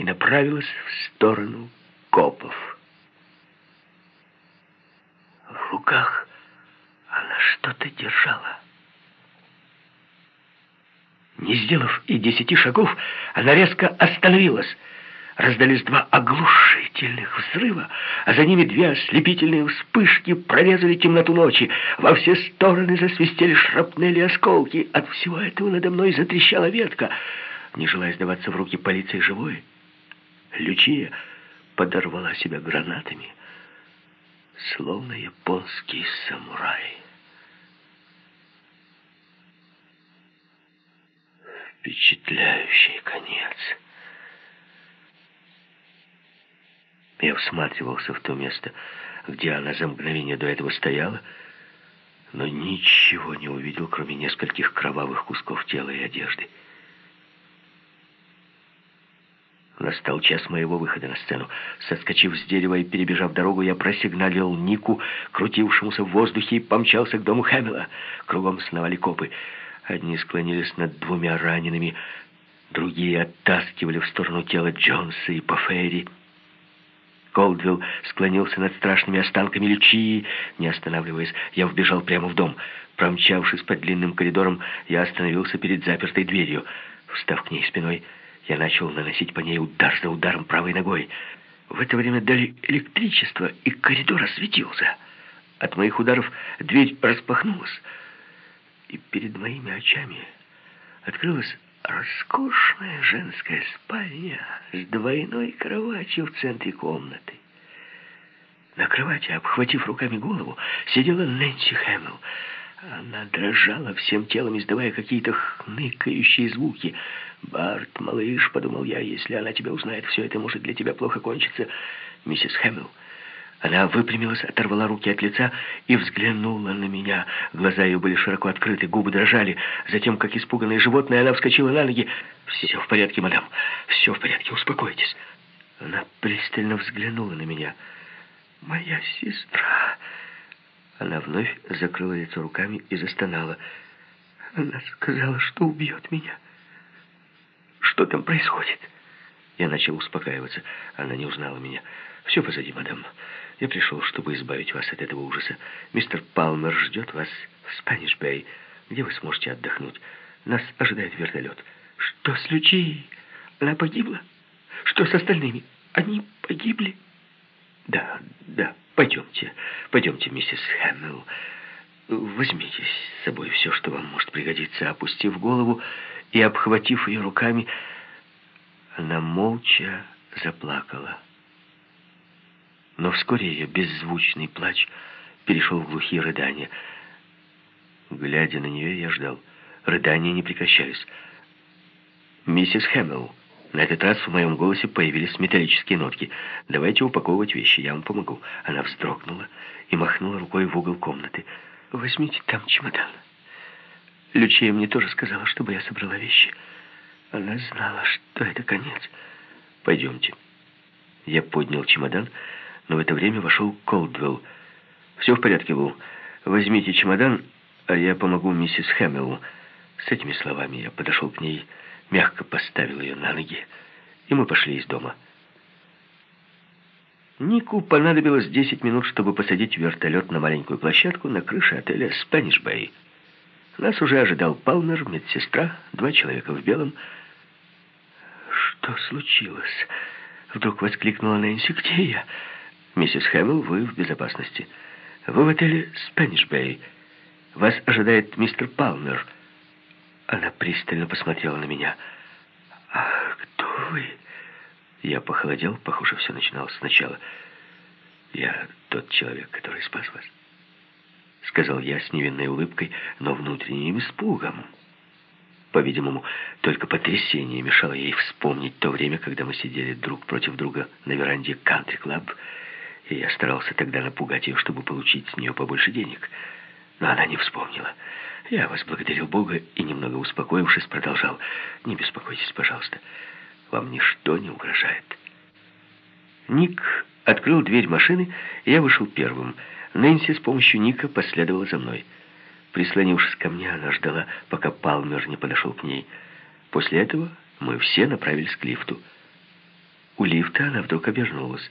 и направилась в сторону копов. В руках она что-то держала. Не сделав и десяти шагов, она резко остановилась. Раздались два оглушительных взрыва, а за ними две ослепительные вспышки прорезали темноту ночи. Во все стороны засвистели шрапнели осколки. От всего этого надо мной затрещала ветка. Не желая сдаваться в руки полиции живой, Лючия подорвала себя гранатами, словно японский самурай. Впечатляющий конец. Я всматривался в то место, где она за мгновение до этого стояла, но ничего не увидел, кроме нескольких кровавых кусков тела и одежды. Настал час моего выхода на сцену. Соскочив с дерева и перебежав дорогу, я просигналил Нику, крутившемуся в воздухе, и помчался к дому Хэмилла. Кругом сновали копы. Одни склонились над двумя ранеными, другие оттаскивали в сторону тела Джонса и Пафери. Колдвилл склонился над страшными останками Лючии. Не останавливаясь, я вбежал прямо в дом. Промчавшись по длинным коридорам, я остановился перед запертой дверью. Встав к ней спиной, я начал наносить по ней удар за ударом правой ногой. В это время дали электричество, и коридор осветился. От моих ударов дверь распахнулась, и перед моими очами открылась роскошная женская спальня с двойной кроватью в центре комнаты. На кровати, обхватив руками голову, сидела Нэнси Хэмилл. Она дрожала всем телом, издавая какие-то хныкающие звуки. «Барт, малыш», — подумал я, — «если она тебя узнает, все это может для тебя плохо кончиться». Миссис Хэмилл она выпрямилась, оторвала руки от лица и взглянула на меня. Глаза ее были широко открыты, губы дрожали. Затем, как испуганное животное, она вскочила на ноги. «Все в порядке, мадам, все в порядке, успокойтесь». Она пристально взглянула на меня. «Моя сестра...» Она вновь закрыла лицо руками и застонала. Она сказала, что убьет меня. Что там происходит? Я начал успокаиваться. Она не узнала меня. Все позади, мадам. Я пришел, чтобы избавить вас от этого ужаса. Мистер Палмер ждет вас в Спаниш-Бэй, где вы сможете отдохнуть. Нас ожидает вертолет. Что с Лючией? Она погибла? Что с остальными? Они погибли? Да, да, пойдемте. Пойдемте, миссис Хэмилл. Возьмите с собой все, что вам может пригодиться. Опустив голову и обхватив ее руками, она молча заплакала. Но вскоре ее беззвучный плач перешел в глухие рыдания. Глядя на нее, я ждал. Рыдания не прекращались. «Миссис Хэмилл, на этот раз в моем голосе появились металлические нотки. Давайте упаковывать вещи, я вам помогу». Она вздрогнула и махнула рукой в угол комнаты. «Возьмите там чемодан». Лючия мне тоже сказала, чтобы я собрала вещи. Она знала, что это конец. «Пойдемте». Я поднял чемодан но в это время вошел Колдвелл. «Все в порядке, Вул. Возьмите чемодан, а я помогу миссис Хэмиллу». С этими словами я подошел к ней, мягко поставил ее на ноги, и мы пошли из дома. Нику понадобилось 10 минут, чтобы посадить вертолет на маленькую площадку на крыше отеля «Спэниш Бэй». Нас уже ожидал Палмер, медсестра, два человека в белом. «Что случилось?» Вдруг воскликнула Нэнси. «Где я?» «Миссис Хэмилл, вы в безопасности. Вы в отеле «Спэниш Бэй». Вас ожидает мистер Палмер». Она пристально посмотрела на меня. «А кто вы?» Я похолодел, похоже, все начиналось сначала. «Я тот человек, который спас вас», — сказал я с невинной улыбкой, но внутренним испугом. По-видимому, только потрясение мешало ей вспомнить то время, когда мы сидели друг против друга на веранде кантри-клаб и я старался тогда напугать ее, чтобы получить с нее побольше денег. Но она не вспомнила. Я возблагодарил Бога и, немного успокоившись, продолжал. «Не беспокойтесь, пожалуйста. Вам ничто не угрожает». Ник открыл дверь машины, и я вышел первым. Нэнси с помощью Ника последовала за мной. Прислонившись ко мне, она ждала, пока Палмер не подошел к ней. После этого мы все направились к лифту. лифта, она вдруг обернулась.